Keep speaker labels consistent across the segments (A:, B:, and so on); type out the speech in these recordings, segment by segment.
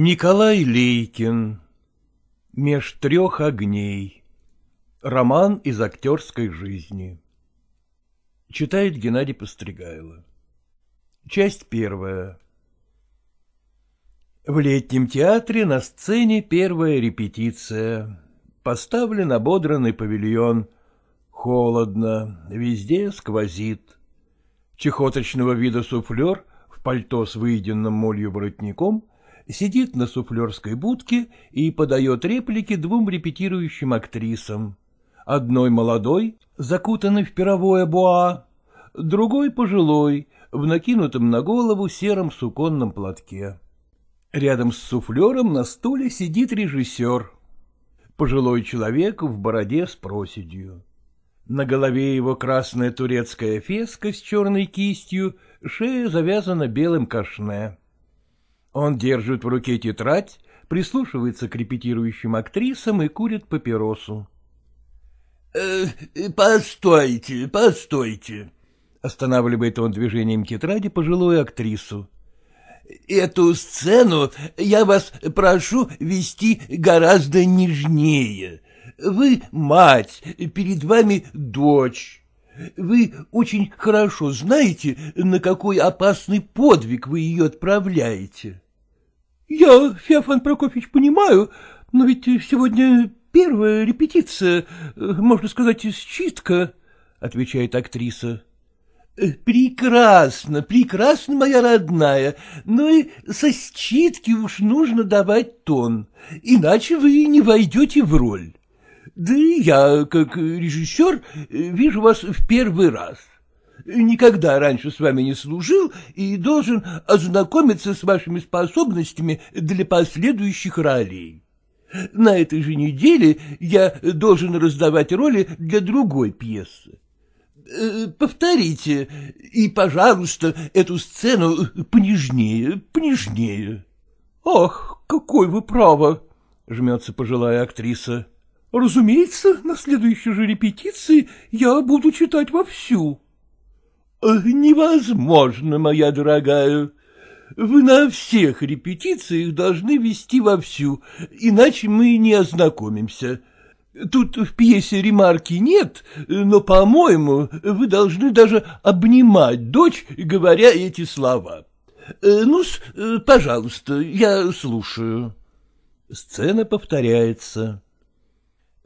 A: Николай Лейкин Меж трех огней Роман из актерской жизни Читает Геннадий Постригайло Часть первая В летнем театре на сцене первая репетиция. Поставлен ободранный павильон. Холодно, везде сквозит. Чехоточного вида суфлер в пальто с выеденным молью воротником — сидит на суфлерской будке и подает реплики двум репетирующим актрисам. Одной молодой, закутанной в пировое буа, другой пожилой, в накинутом на голову сером суконном платке. Рядом с суфлером на стуле сидит режиссер. Пожилой человек в бороде с проседью. На голове его красная турецкая феска с черной кистью, шея завязана белым кашне. Он держит в руке тетрадь, прислушивается к репетирующим актрисам и курит папиросу.
B: «Э, — Постойте, постойте, —
A: останавливает он движением тетради пожилую актрису.
B: — Эту сцену я вас прошу вести гораздо нежнее. Вы мать, перед вами дочь. Вы очень хорошо знаете, на какой опасный подвиг вы ее отправляете.
C: — Я, Феофан Прокофьевич, понимаю, но ведь сегодня первая репетиция, можно сказать, считка, — отвечает актриса.
B: Э, — Прекрасно, прекрасно, моя родная, но и со считки уж нужно давать тон, иначе вы не войдете в роль. Да и я, как режиссер, вижу вас в первый раз никогда раньше с вами не служил и должен ознакомиться с вашими способностями для последующих ролей. На этой же неделе я должен раздавать роли для другой пьесы. Э, повторите, и, пожалуйста, эту сцену понежнее, понежнее.
C: — Ах, какой вы право! — жмется пожилая актриса. — Разумеется, на следующей же репетиции я буду читать вовсю.
B: — Невозможно, моя дорогая. Вы на всех репетициях должны вести вовсю, иначе мы не ознакомимся. Тут в пьесе ремарки нет, но, по-моему, вы должны даже обнимать дочь, говоря эти слова. ну пожалуйста, я слушаю.
A: Сцена повторяется.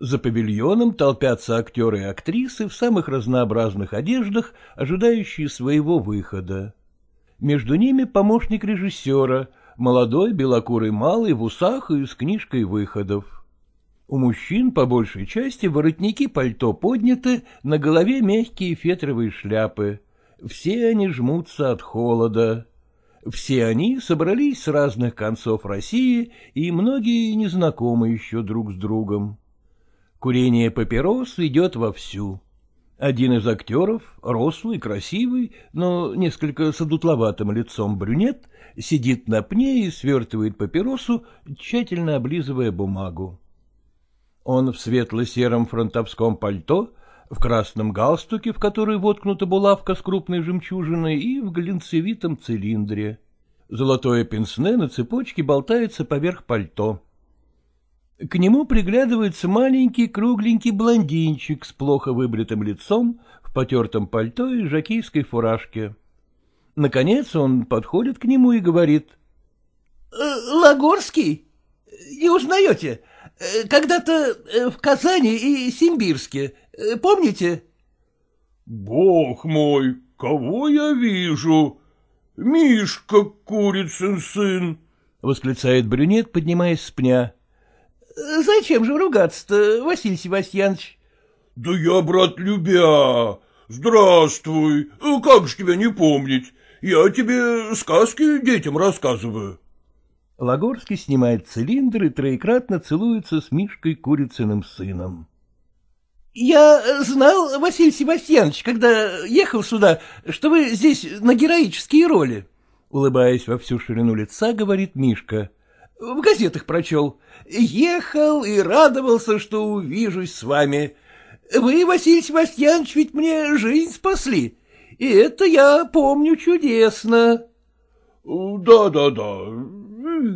A: За павильоном толпятся актеры и актрисы в самых разнообразных одеждах, ожидающие своего выхода. Между ними помощник режиссера, молодой белокурый малый в усах и с книжкой выходов. У мужчин, по большей части, воротники пальто подняты, на голове мягкие фетровые шляпы. Все они жмутся от холода. Все они собрались с разных концов России, и многие не знакомы еще друг с другом. Курение папирос идет вовсю. Один из актеров, рослый, красивый, но несколько с одутловатым лицом брюнет, сидит на пне и свертывает папиросу, тщательно облизывая бумагу. Он в светло-сером фронтовском пальто, в красном галстуке, в который воткнута булавка с крупной жемчужиной, и в глинцевитом цилиндре. Золотое пенсне на цепочке болтается поверх пальто. К нему приглядывается маленький кругленький блондинчик с плохо выбритым лицом, в потертом пальто и жакейской фуражке. Наконец он подходит к нему и говорит.
B: «Э, — Лагорский? Не узнаете? Э, когда-то э, в Казани и Симбирске. Помните?
D: — Бог мой, кого я вижу? Мишка, курицын сын!
A: — восклицает брюнет, поднимаясь с пня.
B: — Зачем же ругаться-то, Василий Севастьянович?
D: — Да я, брат, любя. Здравствуй. Как же тебя не помнить? Я тебе сказки детям рассказываю.
A: Лагорский снимает цилиндр и троекратно целуется с Мишкой Курицыным сыном.
B: — Я знал, Василий Севастьянович, когда ехал сюда, что вы здесь на героические роли.
A: Улыбаясь во всю ширину лица, говорит Мишка.
B: — В газетах прочел. Ехал и радовался, что увижусь с вами. Вы, Василий Севастьянович, ведь мне жизнь спасли, и это я помню чудесно.
D: Да, — Да-да-да,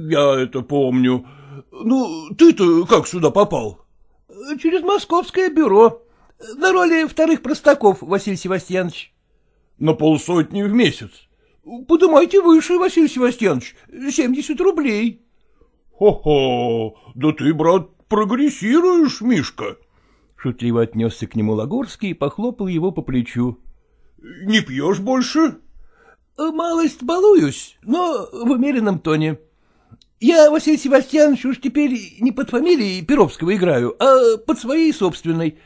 D: я это помню. Ну, ты-то как сюда попал?
B: — Через московское бюро. На роли вторых простаков, Василий Севастьянович.
D: — На полсотни в месяц.
B: — Подымайте выше, Василий Севастьянович, семьдесят рублей.
D: — Хо-хо, да ты, брат, прогрессируешь, Мишка.
A: Шутливо отнесся к нему Лагорский и похлопал его по плечу.
D: — Не пьешь больше?
B: — Малость балуюсь, но в умеренном тоне. Я, Василий Севастьянович, уж теперь не под фамилией Перовского играю, а под своей собственной.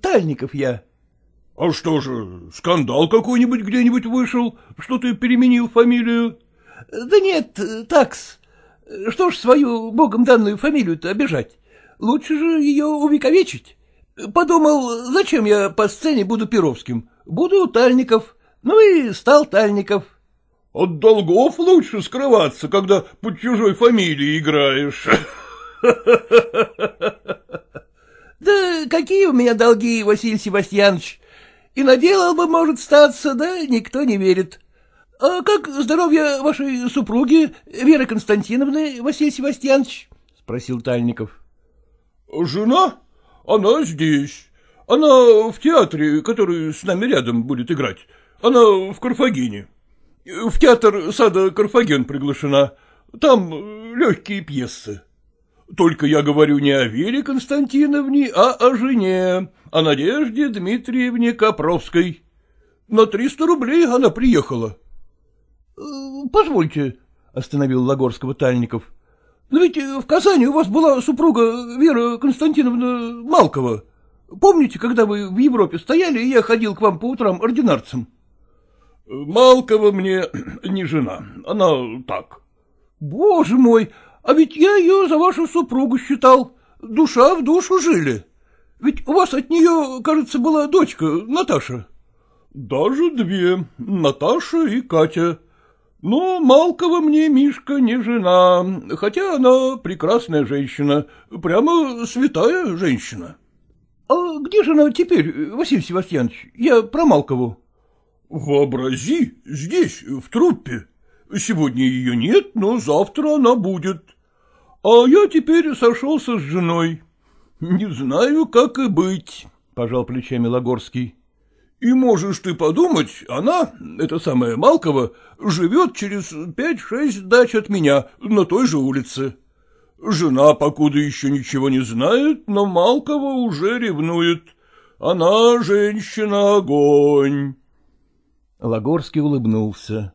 B: Тальников я.
D: — А что же, скандал какой-нибудь где-нибудь вышел, что ты переменил фамилию?
B: — Да нет, такс. Что ж свою богом данную фамилию-то обижать? Лучше же ее увековечить. Подумал, зачем я по сцене буду Перовским? Буду Тальников. Ну и стал Тальников.
D: От долгов лучше скрываться, когда под чужой фамилией играешь.
B: Да какие у меня долги, Василий Себастьянович? И наделал бы, может, статься, да никто не верит. А как здоровье вашей супруги, Веры Константиновны, Василий Себастьянович? — спросил Тальников.
D: — Жена? Она здесь. Она в театре, который с нами рядом будет играть. Она в Карфагене. В театр сада Карфаген приглашена. Там легкие пьесы. Только я говорю не о Вере Константиновне, а о жене, о Надежде Дмитриевне Копровской. На триста рублей она приехала.
B: Э, — Позвольте, — остановил Лагорского Тальников. — Но ведь в Казани у вас была супруга Вера Константиновна Малкова. Помните, когда вы в Европе стояли, и я ходил к вам по утрам ординарцем?
D: — Малкова мне не жена, она так.
B: — Боже мой, а ведь я ее за вашу супругу считал. Душа в душу жили. Ведь у вас от нее, кажется, была дочка, Наташа.
D: — Даже две, Наташа и Катя. Но Малкова мне, Мишка, не жена, хотя она прекрасная женщина, прямо святая женщина.
B: — А где же она теперь, Василий Севастьянович? Я про Малкову.
D: — Вообрази, здесь, в труппе. Сегодня ее нет, но завтра она будет. А я теперь сошелся с женой. Не знаю, как и быть, — пожал плечами Лагорский. И можешь ты подумать, она, эта самая Малкова, живет через пять-шесть дач от меня на той же улице. Жена, покуда еще ничего не знает, но Малкова уже ревнует. Она женщина-огонь.
A: Лагорский улыбнулся.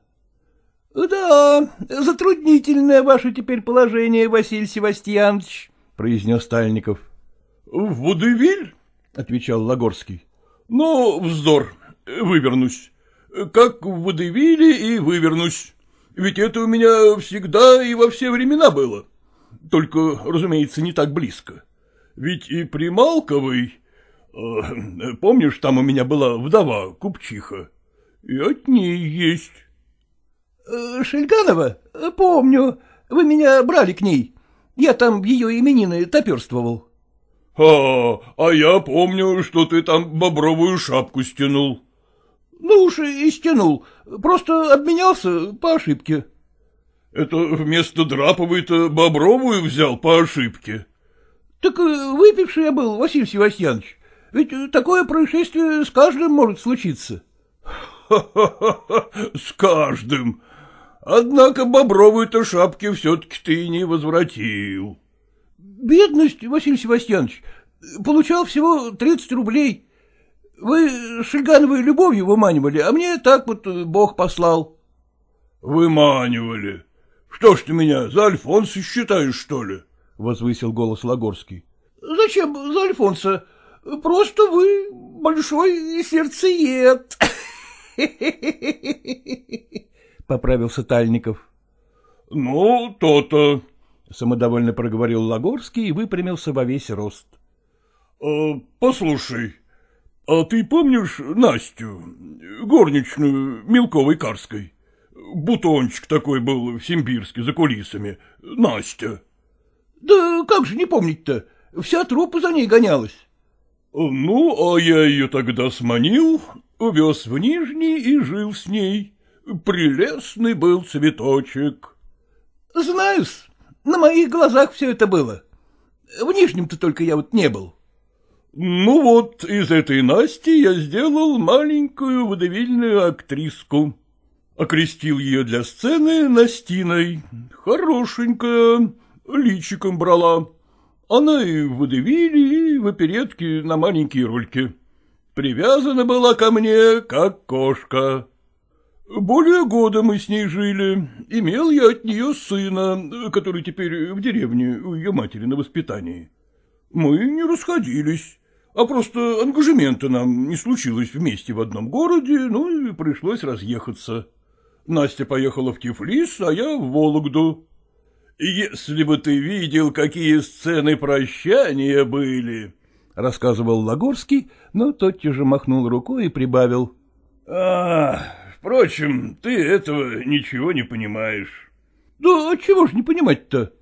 B: — Да, затруднительное ваше теперь положение, Василий Севастьянович, — произнес Тальников.
D: — В Водевиль? — отвечал Лагорский. — Ну, вздор, вывернусь. Как в Водевиле и вывернусь. Ведь это у меня всегда и во все времена было. Только, разумеется, не так близко. Ведь и при Малковой... Э, помнишь, там у меня была вдова, купчиха? И от ней есть.
B: Э, — Шельганова? Помню. Вы меня брали к ней. Я там ее именины топерствовал.
D: — А, а я помню, что ты там бобровую шапку стянул.
B: — Ну уж и стянул. Просто обменялся по ошибке.
D: — Это вместо драповой-то бобровую взял по ошибке?
B: — Так э, выпивший я был, Василий Севастьянович. Ведь такое происшествие с каждым может случиться.
D: — С каждым. Однако бобровой-то шапки все-таки ты не возвратил.
B: — Бедность, Василий Севастьянович. Получал всего тридцать рублей. Вы Шельгановой любовью выманивали, а мне так вот Бог послал.
D: — Выманивали. Что ж ты меня за Альфонса считаешь, что ли? — возвысил голос Лагорский.
B: — Зачем за Альфонса? Просто вы большой сердцеед.
A: поправился Тальников.
D: — Ну, то-то, —
A: самодовольно проговорил Лагорский и выпрямился во весь рост.
D: «А, — Послушай, а ты помнишь Настю, горничную Мелковой Карской? Бутончик такой был в Симбирске за кулисами. Настя.
B: — Да как же не помнить-то? Вся труппа за ней гонялась.
D: — Ну, а я ее тогда сманил, увез в Нижний и жил с ней. Прелестный был цветочек.
B: — Знаю-с, На моих глазах все это было. В Нижнем-то только я вот не был.
D: — Ну вот, из этой Насти я сделал маленькую водевильную актриску. Окрестил ее для сцены Настиной. Хорошенькая, личиком брала. Она и в водевиле, и в оперетке на маленькие рольки. Привязана была ко мне, как кошка. Более года мы с ней жили. Имел я от нее сына, который теперь в деревне у ее матери на воспитании. Мы не расходились, а просто ангажемента нам не случилось вместе в одном городе, ну и пришлось разъехаться. Настя поехала в Тифлис, а я в Вологду. Если бы ты видел, какие сцены прощания были, — рассказывал Лагорский, но тотчас же махнул рукой и прибавил. — А, впрочем, ты этого ничего не понимаешь.
B: — Да чего ж не понимать-то?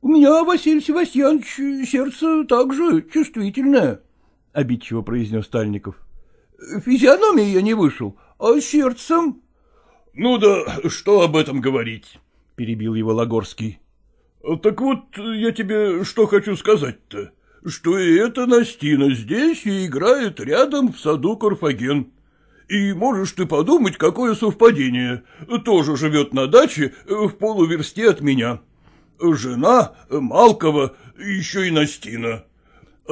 B: У меня, Василий Севастьянович, сердце также чувствительное, — обидчиво произнес Тальников. — Физиономией я не вышел, а сердцем...
D: — Ну да что об этом говорить, — перебил его Лагорский. — Так вот, я тебе что хочу сказать-то, что и эта Настина здесь и играет рядом в саду Карфаген. И можешь ты подумать, какое совпадение, тоже живет на даче в полуверсте от меня. Жена Малкова, еще и Настина.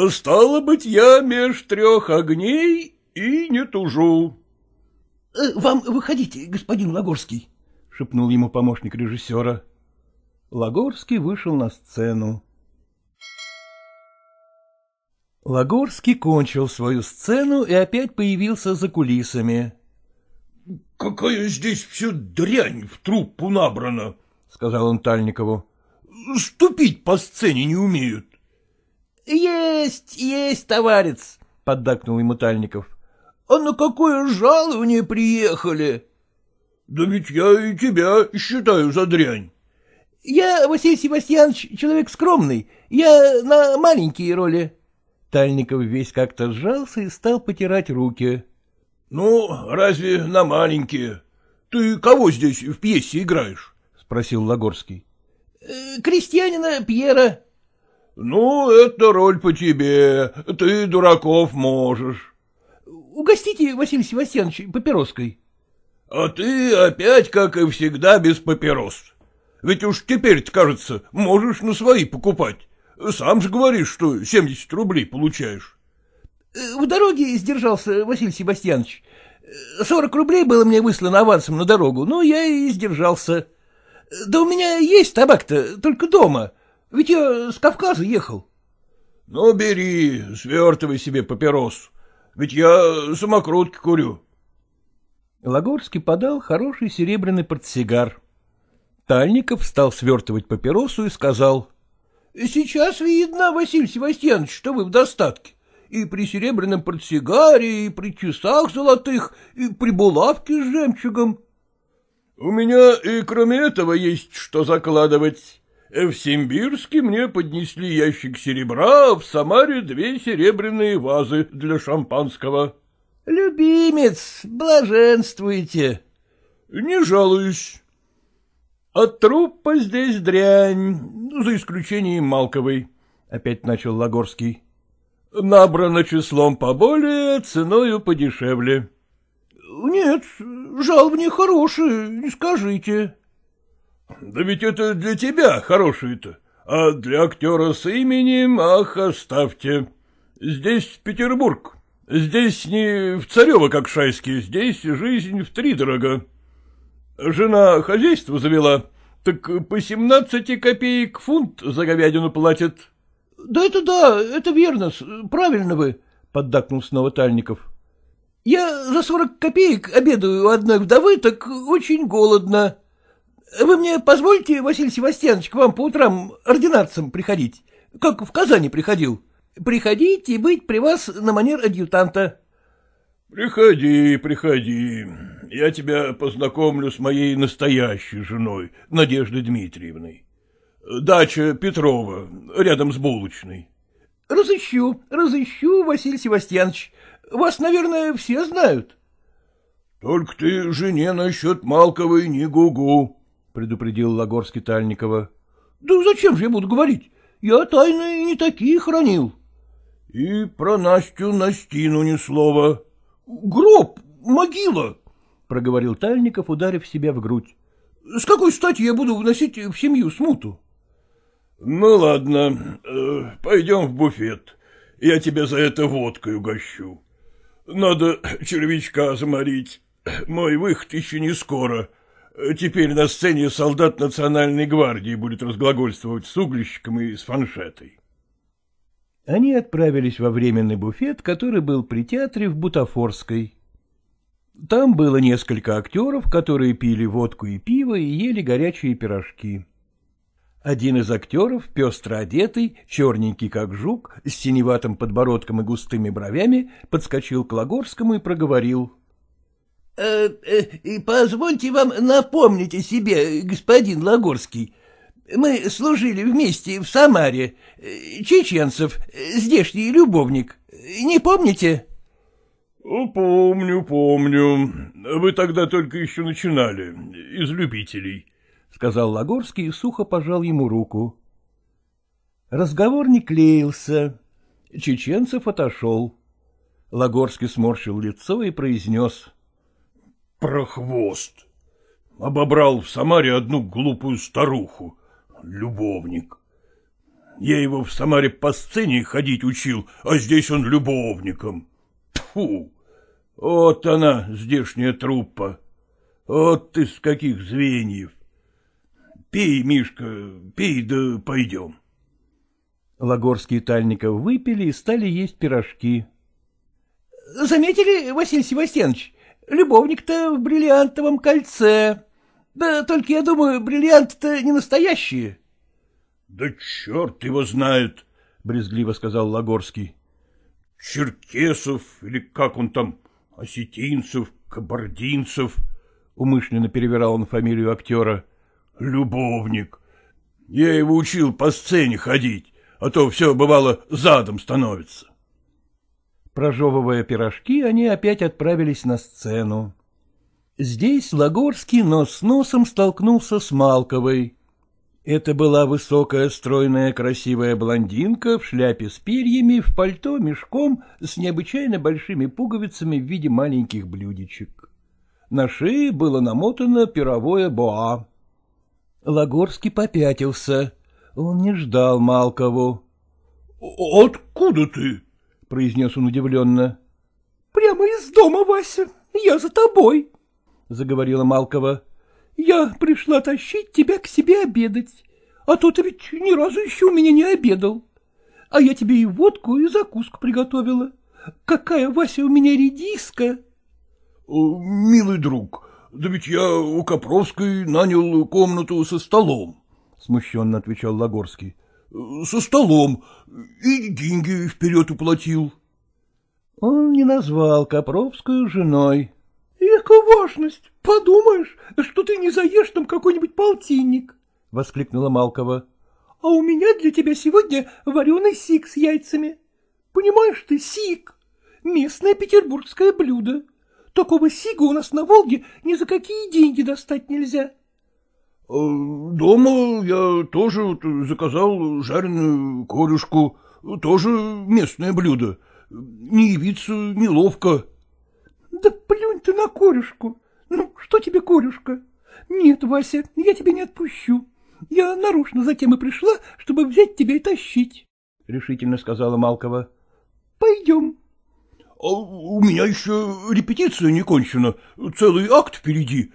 D: Стало быть, я меж трех огней и не тужу.
B: Э, — Вам выходите, господин Лагорский, — шепнул ему помощник режиссера.
A: Лагорский вышел на сцену. Лагорский кончил свою сцену и опять появился за кулисами.
D: — Какая здесь все дрянь в труппу набрана, — сказал он Тальникову. — Ступить по сцене не умеют.
B: — Есть, есть, товарищ, — поддакнул ему Тальников. А на какое жалование приехали?
D: — Да ведь я и тебя считаю за дрянь.
B: — Я, Василий Севастьянович, человек скромный, я на маленькие роли.
A: Тальников весь как-то сжался и стал потирать руки.
D: — Ну, разве на маленькие? Ты кого здесь в пьесе играешь? — спросил Лагорский.
B: Э, — Крестьянина Пьера.
D: — Ну, это роль по тебе, ты дураков можешь.
B: Угостите, Василий Севастьянович, папироской.
D: — А ты опять, как и всегда, без папирос. Ведь уж теперь кажется, можешь на свои покупать. Сам же говоришь, что 70 рублей получаешь.
B: В дороге сдержался, Василий Себастьянович. Сорок рублей было мне выслано авансом на дорогу, но я и сдержался. Да у меня есть табак-то, только дома, ведь я с Кавказа ехал.
D: — Ну, бери, свертывай себе папирос. Ведь я самокрутки курю.
A: Лагорский подал хороший серебряный портсигар. Тальников стал свертывать папиросу и сказал.
B: — Сейчас видно, Василий Севастьянович, что вы в достатке. И при серебряном портсигаре, и при часах золотых, и при булавке с жемчугом.
D: — У меня и кроме этого есть что закладывать. В Симбирске мне поднесли ящик серебра, а в Самаре две серебряные вазы для шампанского.
B: — Любимец, блаженствуйте.
D: — Не жалуюсь. А труппа здесь дрянь, за исключением Малковой, — опять начал Лагорский. Набрано числом поболее, ценою подешевле.
B: — Нет, жалобни хорошие, не скажите.
D: Да ведь это для тебя хорошие-то, а для актера с именем, ах, оставьте. Здесь Петербург, здесь не в Царево, как Шайский, здесь жизнь в три дорога. Жена хозяйство завела, так по семнадцати копеек фунт за говядину платит.
B: — Да это да, это верно, правильно вы, — поддакнул снова Тальников. — Я за сорок копеек обедаю у одной вдовы, так очень голодно. Вы мне позволите, Василий Севастьянович, к вам по утрам ординарцем приходить, как в Казани приходил? Приходить и быть при вас на манер адъютанта.
D: — Приходи, приходи. Я тебя познакомлю с моей настоящей женой, Надеждой Дмитриевной. Дача Петрова, рядом с булочной.
B: — Разыщу, разыщу, Василий Севастьянович. Вас, наверное, все знают.
D: — Только ты жене насчет Малковой не гугу. — предупредил Лагорский Тальникова.
B: — Да зачем же я буду говорить? Я тайны не такие хранил.
D: — И про Настю Настину ни слова.
B: — Гроб, могила, —
A: проговорил Тальников, ударив себя в грудь.
B: — С какой стати я буду вносить в семью смуту?
D: — Ну, ладно, э, пойдем в буфет. Я тебя за это водкой угощу. Надо червячка заморить. Мой выход еще не скоро. Теперь на сцене солдат национальной гвардии будет разглагольствовать с углищиком и с фаншетой.
A: Они отправились во временный буфет, который был при театре в Бутафорской. Там было несколько актеров, которые пили водку и пиво и ели горячие пирожки. Один из актеров, пестро одетый, черненький как жук, с синеватым подбородком и густыми бровями, подскочил к Лагорскому и проговорил.
B: «Э, э, — Позвольте вам напомнить о себе, господин Лагорский. Мы служили вместе в Самаре. Чеченцев, здешний любовник. Не помните?
D: — Помню, помню. Вы тогда только еще начинали, из любителей, —
A: сказал Лагорский и сухо пожал ему руку. Разговор не клеился. Чеченцев отошел. Лагорский сморщил лицо и произнес.
D: — Прохвост! Обобрал в Самаре одну глупую старуху любовник. Я его в Самаре по сцене ходить учил, а здесь он любовником. Фу! Вот она, здешняя труппа. Вот ты с каких звеньев. Пей, Мишка, пей, да пойдем.
A: Лагорские Тальников выпили и стали есть пирожки.
B: — Заметили, Василий Севастьянович, любовник-то в бриллиантовом кольце. Да только я думаю, бриллианты-то не настоящие.
D: — Да черт его знает, —
A: брезгливо сказал Лагорский.
D: — Черкесов или как он там, осетинцев, кабардинцев, — умышленно перевирал он фамилию актера. — Любовник. Я его учил по сцене ходить, а то все, бывало, задом становится.
A: Прожевывая пирожки, они опять отправились на сцену. Здесь Лагорский нос с носом столкнулся с Малковой. Это была высокая, стройная, красивая блондинка в шляпе с перьями, в пальто мешком с необычайно большими пуговицами в виде маленьких блюдечек. На шее было намотано пировое боа. Лагорский попятился. Он не ждал Малкову.
D: — Откуда ты? — произнес он удивленно.
B: — Прямо из дома, Вася. Я за тобой заговорила Малкова. — Я пришла тащить тебя к себе обедать, а то ты ведь ни разу еще у меня не обедал. А я тебе и водку, и закуску приготовила. Какая, Вася, у меня редиска!
D: Э, — Милый друг, да ведь я у Копровской нанял комнату со столом, — смущенно отвечал Лагорский. — Со столом, и деньги вперед уплатил.
A: Он не назвал Копровскую женой.
B: Эка важность! Подумаешь, что ты не заешь там какой-нибудь полтинник! — воскликнула Малкова. — А у меня для тебя сегодня вареный сик с яйцами. Понимаешь ты, сик! Местное петербургское блюдо. Такого сига у нас на Волге ни за какие деньги достать нельзя.
D: — Дома я тоже заказал жареную корюшку, тоже местное блюдо. Не явиться неловко.
B: Да плюнь ты на корюшку. Ну, что тебе корюшка? Нет, Вася, я тебя не отпущу. Я нарочно затем и пришла, чтобы взять тебя и тащить, — решительно сказала Малкова. — Пойдем.
D: А — У меня еще репетиция не кончена, целый акт впереди,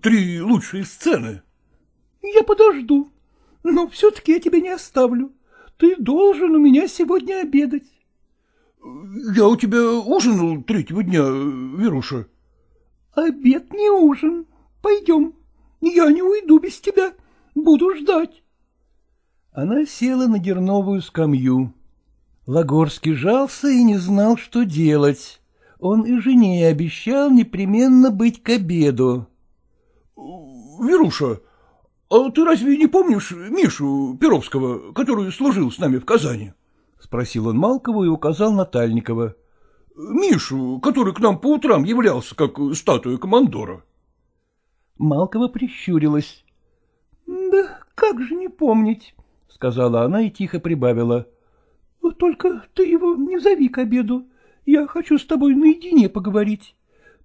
D: три лучшие сцены.
B: — Я подожду, но все-таки я тебя не оставлю. Ты должен у меня сегодня обедать.
D: — Я у тебя ужинал третьего дня, Веруша.
B: — Обед не ужин. Пойдем. Я не уйду без тебя. Буду ждать.
A: Она села на дерновую скамью. Лагорский жался и не знал, что делать. Он и жене обещал непременно быть к обеду.
D: — Веруша, а ты разве не помнишь Мишу Перовского, который служил с нами в Казани?
A: — спросил он Малкову и указал на Тальникова.
D: — Мишу, который к нам по утрам являлся, как статуя командора.
A: Малкова прищурилась.
B: — Да
C: как же не помнить, — сказала она и тихо прибавила. — Только ты его не зови к обеду. Я хочу с тобой наедине поговорить.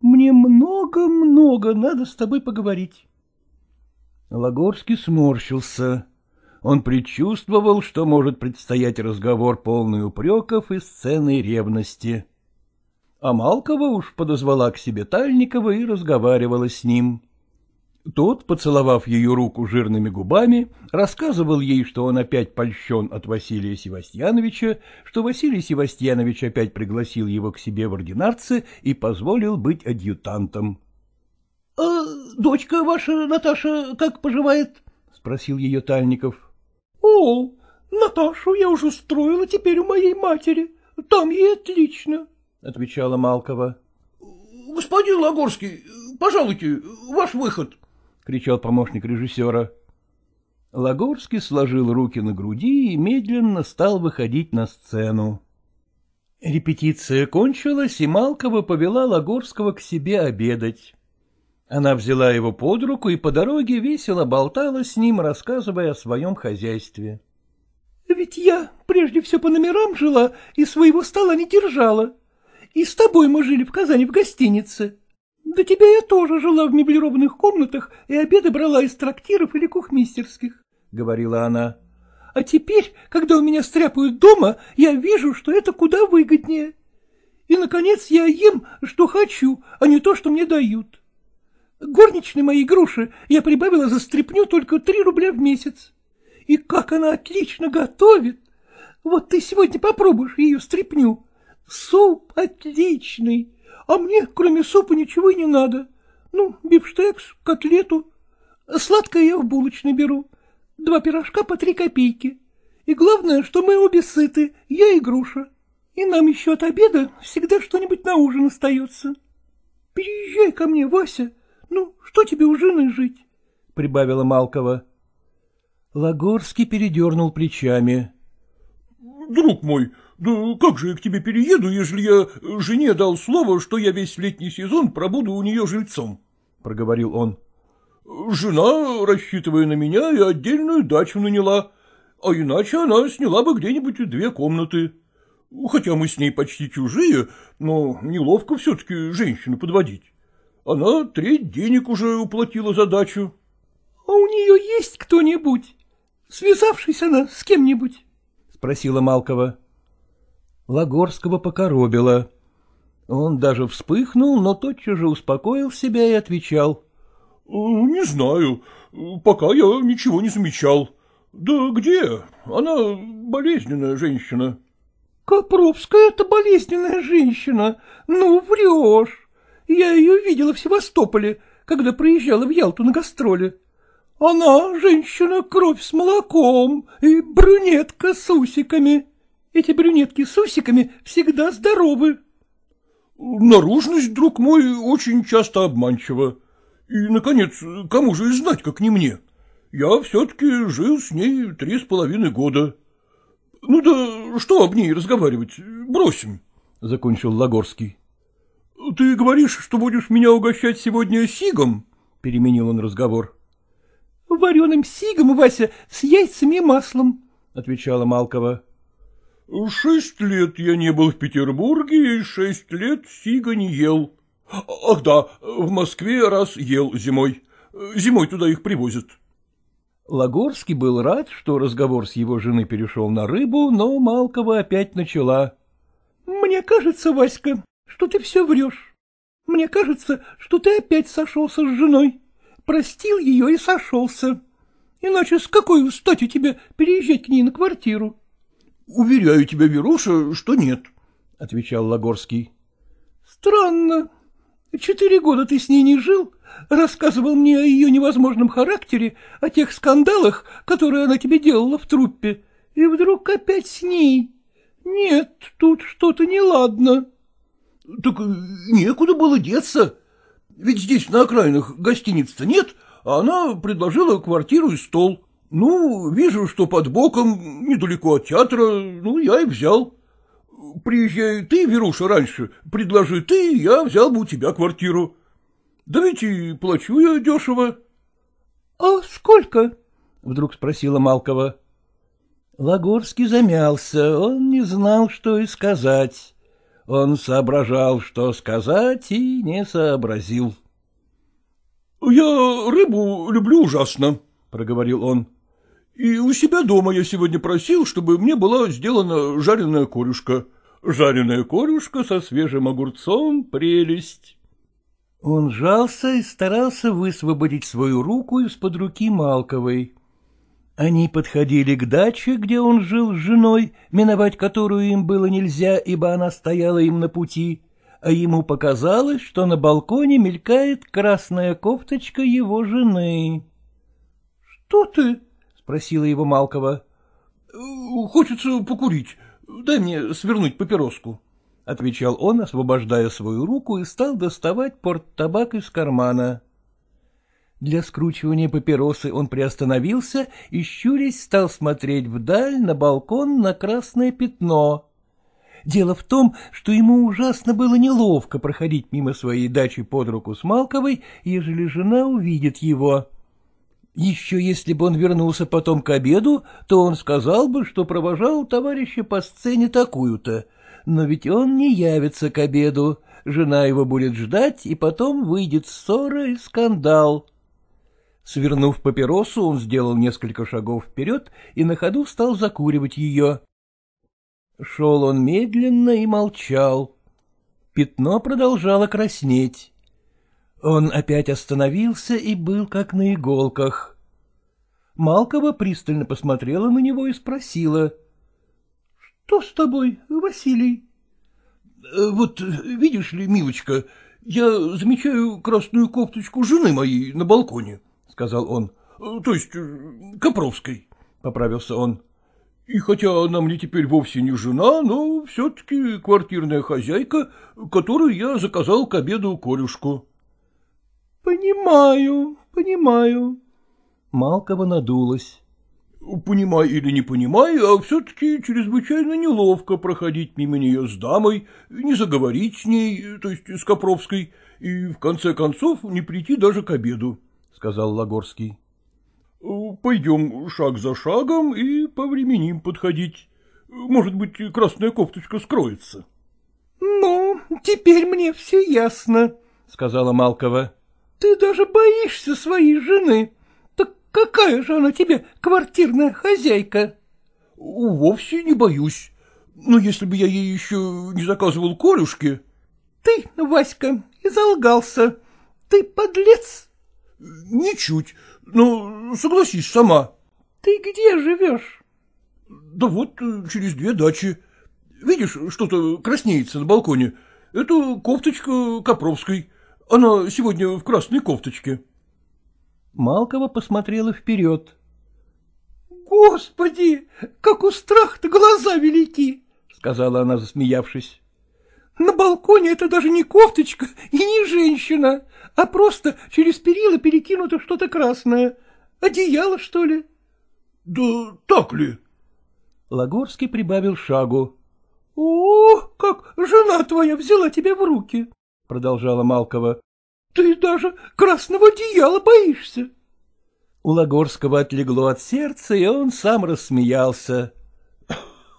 C: Мне много-много надо с тобой поговорить.
A: Лагорский сморщился. Он предчувствовал, что может предстоять разговор полный упреков и сцены ревности. А Малкова уж подозвала к себе Тальникова и разговаривала с ним. Тот, поцеловав ее руку жирными губами, рассказывал ей, что он опять польщен от Василия Севастьяновича, что Василий Севастьянович опять пригласил его к себе в ординарце и позволил быть адъютантом.
B: — А дочка ваша, Наташа, как поживает? — спросил ее Тальников.
C: — О, Наташу я уже устроила теперь у моей матери. Там ей отлично, — отвечала Малкова.
B: — Господин Лагорский, пожалуйте, ваш выход, — кричал помощник режиссера.
A: Лагорский сложил руки на груди и медленно стал выходить на сцену. Репетиция кончилась, и Малкова повела Лагорского к себе обедать. Она взяла его под руку и по дороге весело болтала с ним, рассказывая о своем хозяйстве.
C: — Ведь я прежде все по номерам жила и своего стола не держала. И с тобой мы жили в Казани в гостинице. До тебя я тоже жила в меблированных комнатах и обеды брала из трактиров или кухмистерских, — говорила она. А теперь, когда у меня стряпают дома, я вижу, что это куда выгоднее. И, наконец, я ем, что хочу, а не то, что мне дают. Горничной моей груши я прибавила за стряпню только три рубля в месяц. И как она отлично готовит! Вот ты сегодня попробуешь ее стряпню. Суп отличный, а мне, кроме супа, ничего и не надо. Ну, бифштекс, котлету. Сладкое я в булочной беру. Два пирожка по три копейки. И главное, что мы обе сыты, я и груша. И нам еще от обеда всегда что-нибудь на ужин остается. Переезжай ко мне, Вася. Ну, что тебе у жены жить? — прибавила Малкова.
A: Лагорский передернул плечами.
D: — Друг мой, да как же я к тебе перееду, ежели я жене дал слово, что я весь летний сезон пробуду у нее жильцом? — проговорил он. — Жена, рассчитывая на меня, и отдельную дачу наняла, а иначе она сняла бы где-нибудь две комнаты. Хотя мы с ней почти чужие, но неловко все-таки женщину подводить. Она треть денег уже уплатила за дачу.
C: — А у нее есть кто-нибудь? Связавшись она с кем-нибудь? — спросила Малкова.
A: Лагорского покоробило. Он даже вспыхнул, но тотчас же успокоил себя и отвечал.
D: — Не знаю, пока я ничего не замечал. Да где? Она болезненная женщина.
C: — Копровская — это болезненная женщина. Ну, врешь. Я ее видела в Севастополе, когда приезжала в Ялту на гастроли. Она женщина кровь с молоком и брюнетка с усиками. Эти брюнетки с усиками всегда здоровы.
D: — Наружность, друг мой, очень часто обманчива. И, наконец, кому же знать, как не мне? Я все-таки жил с ней три с половиной года. Ну да что об ней разговаривать, бросим, — закончил Лагорский. — Ты говоришь, что будешь меня угощать сегодня сигом? — переменил он разговор.
C: — Вареным сигом, Вася, с яйцами и маслом, — отвечала Малкова.
D: — Шесть лет я не был в Петербурге и шесть лет сига не ел. Ах да, в Москве раз ел зимой. Зимой туда их привозят.
A: Лагорский был рад, что разговор с его женой перешел на рыбу, но Малкова опять начала.
C: — Мне кажется, Васька, что ты все врешь. Мне кажется, что ты опять сошелся с женой. Простил ее и сошелся. Иначе с какой стати тебе переезжать к ней на квартиру?
D: — Уверяю тебя, Веруша, что нет, — отвечал Лагорский.
C: — Странно. Четыре года ты с ней не жил, рассказывал мне о ее невозможном характере, о тех скандалах, которые она тебе делала в труппе, и вдруг опять с ней. Нет, тут что-то неладно.
B: — Так некуда было деться. Ведь здесь на окраинах гостиниц-то нет, а она предложила квартиру и стол. Ну, вижу, что под боком, недалеко от театра, ну, я и взял. Приезжай ты, Веруша, раньше, предложи ты, я взял бы у тебя квартиру. Да ведь и плачу я дешево.
C: — А сколько?
A: — вдруг спросила Малкова. Лагорский замялся, он не знал, что и сказать. Он соображал, что сказать, и не сообразил.
D: — Я рыбу люблю ужасно, — проговорил он. — И у себя дома я сегодня просил, чтобы мне была сделана жареная корюшка. Жареная корюшка со свежим огурцом — прелесть.
A: Он жался и старался высвободить свою руку из-под руки Малковой. Они подходили к даче, где он жил с женой, миновать которую им было нельзя, ибо она стояла им на пути, а ему показалось, что на балконе мелькает красная кофточка его жены.
B: — Что ты? — спросила его Малкова.
D: — Хочется покурить. Дай мне свернуть папироску, —
A: отвечал он, освобождая свою руку, и стал доставать порт-табак из кармана. Для скручивания папиросы он приостановился и, щурясь, стал смотреть вдаль на балкон на красное пятно. Дело в том, что ему ужасно было неловко проходить мимо своей дачи под руку с Малковой, ежели жена увидит его. Еще если бы он вернулся потом к обеду, то он сказал бы, что провожал товарища по сцене такую-то. Но ведь он не явится к обеду, жена его будет ждать, и потом выйдет ссора и скандал. Свернув папиросу, он сделал несколько шагов вперед и на ходу стал закуривать ее. Шел он медленно и молчал. Пятно продолжало краснеть. Он опять остановился и был как на иголках. Малкова пристально посмотрела на него и спросила. — Что с тобой, Василий?
D: — Вот, видишь ли, милочка, я замечаю красную кофточку жены моей на балконе сказал он. — То есть э, Копровской, — поправился он. — И хотя она мне теперь вовсе не жена, но все-таки квартирная хозяйка, которую я заказал к обеду корюшку.
B: — Понимаю, понимаю.
A: Малкова надулась.
D: — Понимай или не понимай, а все-таки чрезвычайно неловко проходить мимо нее с дамой, не заговорить с ней, то есть с Копровской, и в конце концов не прийти даже к обеду сказал Лагорский. — Пойдем шаг за шагом и повременим подходить. Может быть, красная кофточка скроется.
B: — Ну, теперь мне все ясно, — сказала Малкова. — Ты даже боишься своей жены. Так какая же она тебе квартирная хозяйка?
D: — Вовсе не боюсь. Но если бы я ей еще не заказывал корюшки...
B: — Ты, Васька, изолгался. Ты подлец.
D: — Ничуть. Ну, согласись сама.
B: — Ты где живешь?
D: — Да вот э, через две дачи. Видишь, что-то краснеется на балконе. Это кофточка Копровской. Она сегодня в красной кофточке.
A: Малкова посмотрела вперед.
B: — Господи, как у страха-то глаза велики! — сказала она, засмеявшись. На балконе это даже не кофточка и не женщина, а просто через перила перекинуто что-то красное. Одеяло, что ли?
D: — Да так ли?
A: Лагорский прибавил шагу.
B: — О, как жена твоя взяла тебя в руки! — продолжала Малкова. — Ты даже красного одеяла боишься.
A: У Лагорского отлегло от сердца, и он сам рассмеялся.
D: —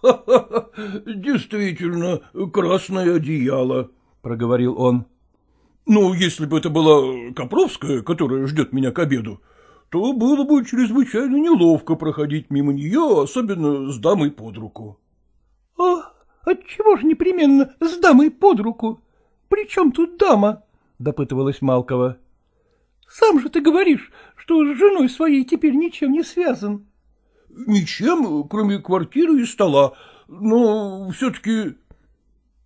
D: Действительно, красное одеяло, — проговорил он. — Ну, если бы это была Копровская, которая ждет меня к обеду, то было бы чрезвычайно неловко проходить мимо нее, особенно с дамой под руку.
B: — А отчего же непременно с дамой под руку? При чем тут дама? — допытывалась Малкова. — Сам же ты говоришь, что с женой своей теперь ничем не связан.
D: — Ничем, кроме квартиры и стола, но все-таки...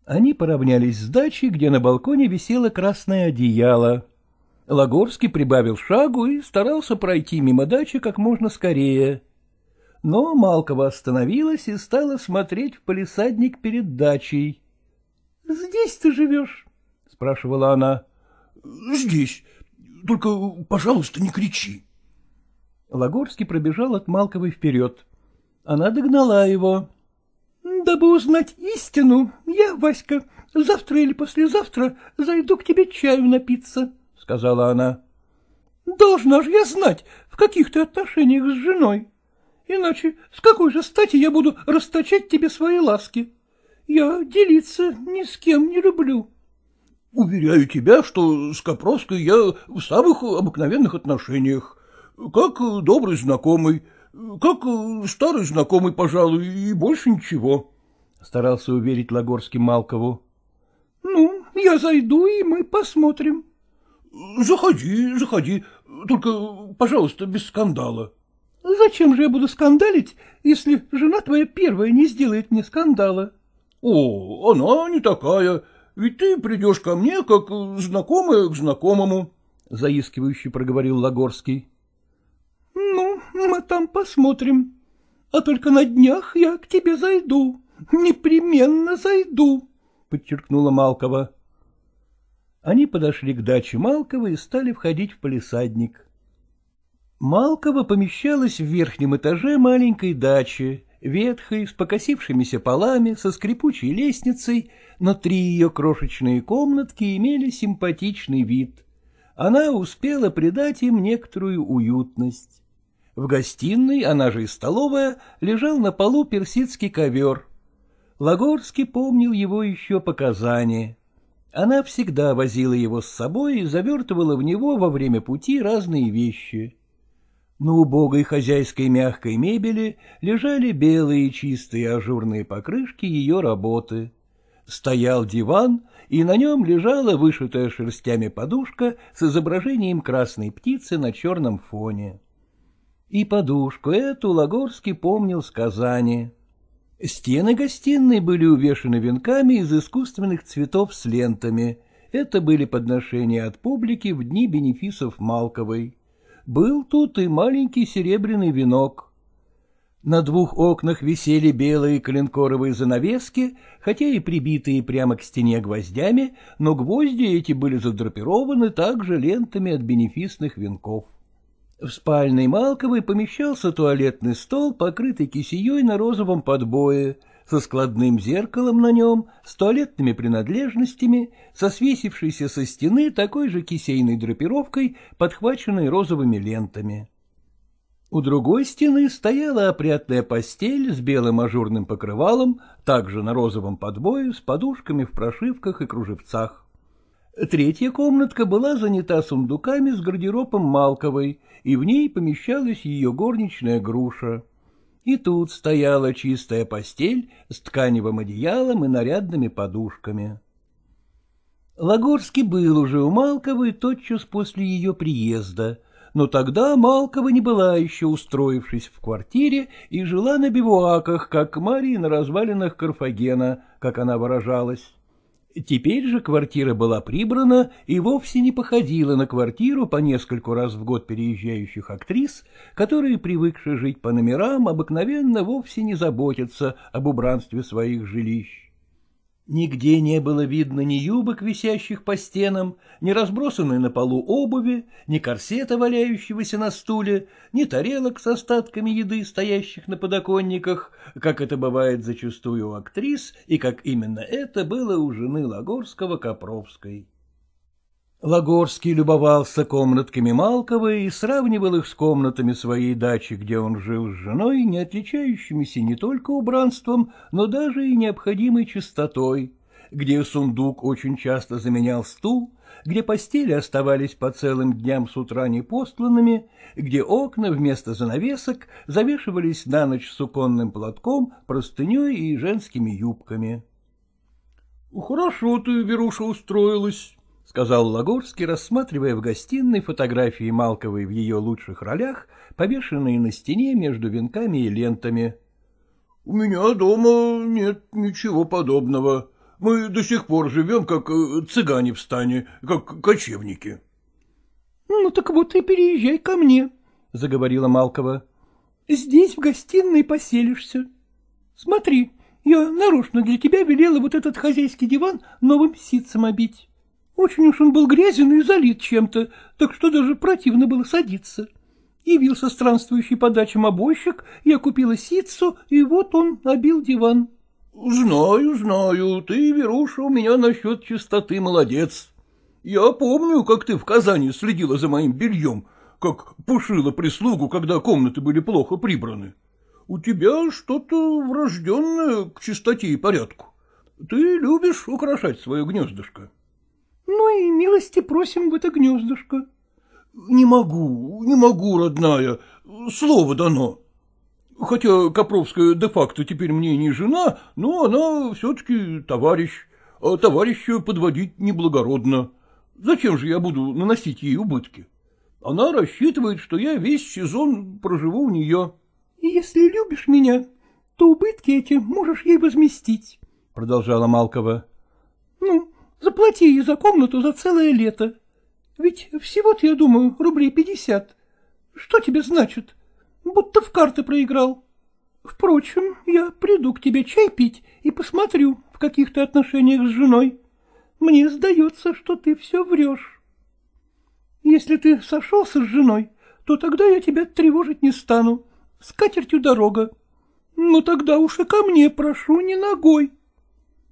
A: Они поравнялись с дачей, где на балконе висело красное одеяло. Лагорский прибавил шагу и старался пройти мимо дачи как можно скорее. Но Малкова остановилась и стала смотреть в палисадник перед дачей.
B: — Здесь ты живешь? — спрашивала она.
D: — Здесь. Только, пожалуйста, не кричи.
A: Лагорский пробежал от Малковой вперед. Она догнала его.
B: — Дабы узнать истину, я, Васька, завтра или послезавтра зайду к тебе чаю напиться, — сказала она. — Должна же я знать, в
C: каких ты отношениях с женой. Иначе с какой же стати я буду расточать тебе свои ласки? Я делиться ни с кем не люблю.
D: — Уверяю тебя, что с Копровской я в самых обыкновенных отношениях, как добрый знакомый, как старый знакомый, пожалуй, и больше ничего, —
A: старался уверить Лагорский Малкову.
C: — Ну, я зайду, и мы посмотрим.
D: — Заходи, заходи, только, пожалуйста, без скандала.
C: — Зачем же я буду скандалить, если жена твоя первая не сделает мне скандала?
D: — О, она не такая, ведь ты придешь ко мне, как знакомая к знакомому, — заискивающе проговорил Лагорский.
C: — мы там посмотрим. А только на днях я к тебе зайду. Непременно зайду, — подчеркнула Малкова.
A: Они подошли к даче Малкова и стали входить в полисадник. Малкова помещалась в верхнем этаже маленькой дачи, ветхой, с покосившимися полами, со скрипучей лестницей, но три ее крошечные комнатки имели симпатичный вид. Она успела придать им некоторую уютность. В гостиной, она же и столовая, лежал на полу персидский ковер. Лагорский помнил его еще показания. Она всегда возила его с собой и завертывала в него во время пути разные вещи. На убогой хозяйской мягкой мебели лежали белые чистые ажурные покрышки ее работы. Стоял диван, и на нем лежала вышитая шерстями подушка с изображением красной птицы на черном фоне. И подушку эту Лагорский помнил с Казани. Стены гостиной были увешаны венками из искусственных цветов с лентами. Это были подношения от публики в дни бенефисов Малковой. Был тут и маленький серебряный венок. На двух окнах висели белые коленкоровые занавески, хотя и прибитые прямо к стене гвоздями, но гвозди эти были задрапированы также лентами от бенефисных венков. В спальной Малковой помещался туалетный стол, покрытый кисеей на розовом подбое, со складным зеркалом на нем, с туалетными принадлежностями, со свесившейся со стены такой же кисейной драпировкой, подхваченной розовыми лентами. У другой стены стояла опрятная постель с белым ажурным покрывалом, также на розовом подбое, с подушками в прошивках и кружевцах. Третья комнатка была занята сундуками с гардеробом Малковой, и в ней помещалась ее горничная груша. И тут стояла чистая постель с тканевым одеялом и нарядными подушками. Лагорский был уже у Малковой тотчас после ее приезда, но тогда Малкова не была еще устроившись в квартире и жила на бивуаках, как Мария на развалинах Карфагена, как она выражалась. Теперь же квартира была прибрана и вовсе не походила на квартиру по нескольку раз в год переезжающих актрис, которые, привыкшие жить по номерам, обыкновенно вовсе не заботятся об убранстве своих жилищ. Нигде не было видно ни юбок, висящих по стенам, ни разбросанной на полу обуви, ни корсета, валяющегося на стуле, ни тарелок с остатками еды, стоящих на подоконниках, как это бывает зачастую у актрис, и как именно это было у жены Лагорского Копровской. Лагорский любовался комнатками Малковой и сравнивал их с комнатами своей дачи, где он жил с женой, не отличающимися не только убранством, но даже и необходимой чистотой, где сундук очень часто заменял стул, где постели оставались по целым дням с утра непостланными, где окна вместо занавесок завешивались на ночь суконным платком, простыней и женскими юбками. — Хорошо ты, Веруша, устроилась, — сказал Лагорский, рассматривая в гостиной фотографии Малковой в ее лучших ролях, повешенные на стене между венками и лентами. — У меня дома нет ничего подобного. Мы до сих пор живем, как э, цыгане в стане, как кочевники.
C: — Ну так вот и переезжай ко мне, — заговорила Малкова. — Здесь в гостиной поселишься. Смотри, я нарочно для тебя велела вот этот хозяйский диван новым ситцем обить. Очень уж он был грязен и залит чем-то, так что даже противно было садиться. Явился странствующий по дачам обойщик, я купила ситцу, и вот он обил диван.
D: — Знаю, знаю, ты, Веруша, у меня насчет чистоты молодец. Я помню, как ты в Казани следила за моим бельем. как пушила прислугу, когда комнаты были плохо прибраны. У тебя что-то врожденное к чистоте и порядку. Ты любишь украшать свое гнездышко.
C: — Ну и милости просим в это гнездышко.
D: — Не могу, не могу, родная, слово дано. Хотя Копровская де-факто теперь мне не жена, но она все-таки товарищ, а товарища подводить неблагородно. Зачем же я буду наносить ей убытки? Она рассчитывает, что я весь сезон проживу у нее.
C: — Если любишь меня, то убытки эти можешь ей возместить, — продолжала Малкова. — Ну, заплати ей за комнату за целое лето. Ведь всего-то, я думаю, рублей пятьдесят. Что тебе значит? будто в карты проиграл. Впрочем, я приду к тебе чай пить и посмотрю, в каких ты отношениях с женой. Мне сдается, что ты все врешь. Если ты сошелся с женой, то тогда я тебя тревожить не стану. С катертью дорога. Ну тогда уж и ко мне прошу не ногой.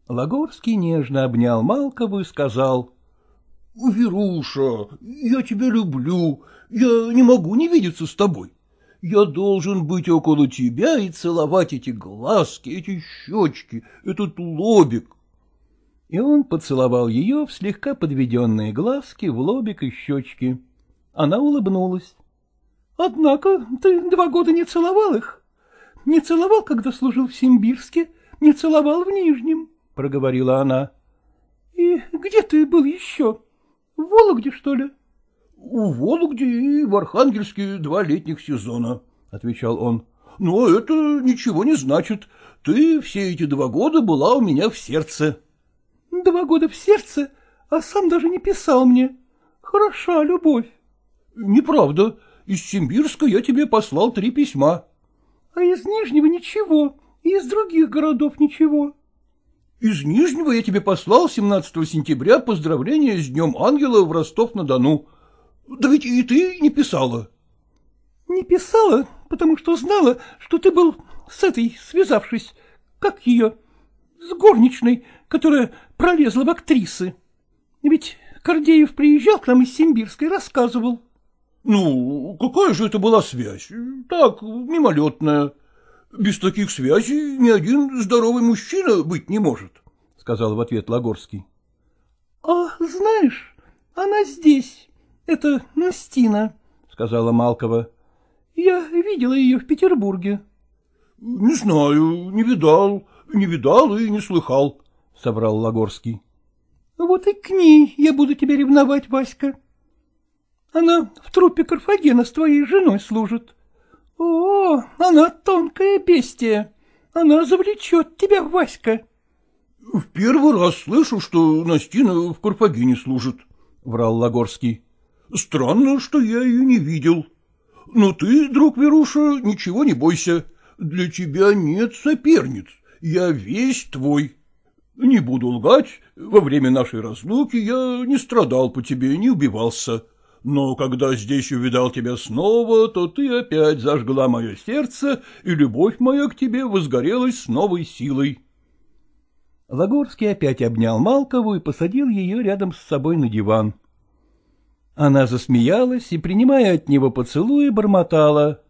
A: Лагорский нежно обнял Малкову и сказал.
D: — Веруша, я тебя люблю, я не могу не видеться с тобой. Я должен быть около тебя и целовать эти глазки, эти щечки, этот лобик.
A: И он поцеловал ее в слегка подведенные глазки, в лобик и щечки. Она улыбнулась.
C: — Однако ты два года не целовал их. Не целовал, когда служил в Симбирске, не целовал в Нижнем, — проговорила она. — И где ты был еще? В Вологде, что ли?
D: — у Вологде и в Архангельске два летних сезона, — отвечал он. — Но это ничего не значит. Ты все эти два года была у меня в сердце.
C: — Два года в сердце, а сам даже не писал мне. Хороша любовь.
D: — Неправда. Из Симбирска я тебе послал три письма.
C: — А из Нижнего ничего, и из других городов ничего.
D: — Из Нижнего я тебе послал 17 сентября поздравление с Днем Ангела в Ростов-на-Дону. Да ведь и ты не писала.
C: — Не писала, потому что знала, что ты был с этой, связавшись, как ее, с горничной, которая пролезла в актрисы. Ведь Кордеев приезжал к нам из Симбирска и рассказывал.
D: — Ну, какая же это была связь? Так, мимолетная. Без таких связей ни один здоровый мужчина быть не может, — сказал в ответ Лагорский.
C: — А знаешь, она здесь, это Настина, — сказала Малкова. — Я видела ее в Петербурге.
D: — Не знаю, не видал, не видал и не слыхал, — соврал Лагорский.
C: — Вот и к ней я буду тебя ревновать, Васька. Она в трупе Карфагена с твоей женой служит. О, она тонкая бестия. Она завлечет тебя, Васька.
D: — В первый раз слышу, что Настина в Карфагене служит, — врал Лагорский. Странно, что я ее не видел. Но ты, друг Веруша, ничего не бойся. Для тебя нет соперниц. Я весь твой. Не буду лгать, во время нашей разлуки я не страдал по тебе, не убивался. Но когда здесь увидал тебя снова, то ты опять зажгла мое сердце, и любовь моя к тебе возгорелась с новой силой.
A: Лагорский опять обнял Малкову и посадил ее рядом с собой на диван. Она засмеялась и, принимая от него поцелуи, бормотала.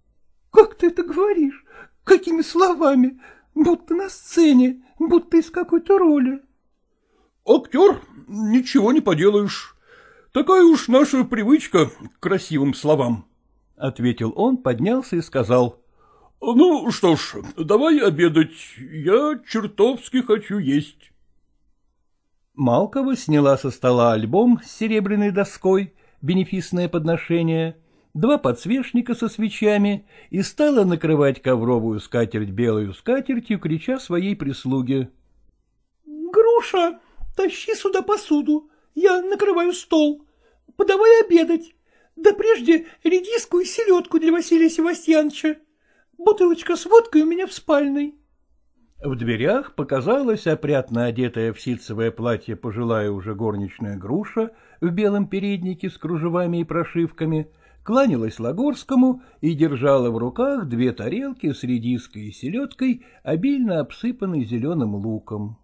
C: — Как ты это говоришь? Какими словами? Будто на сцене, будто из какой-то роли.
D: — Актер, ничего не поделаешь. Такая уж наша привычка к красивым словам, — ответил он, поднялся и сказал. — Ну, что ж, давай обедать, я чертовски хочу есть.
A: Малкова сняла со стола альбом с серебряной доской, бенефисное подношение, два подсвечника со свечами и стала накрывать ковровую скатерть белую скатертью, крича своей прислуге.
C: — Груша, тащи сюда посуду, я накрываю стол. Подавай обедать. Да прежде редиску и селедку для Василия Севастьяновича. Бутылочка с водкой у меня в спальной.
A: В дверях показалась опрятно одетая в ситцевое платье пожилая уже горничная груша в белом переднике с кружевами и прошивками, кланялась Лагорскому и держала в руках две тарелки с редиской и селедкой, обильно обсыпанной зеленым луком.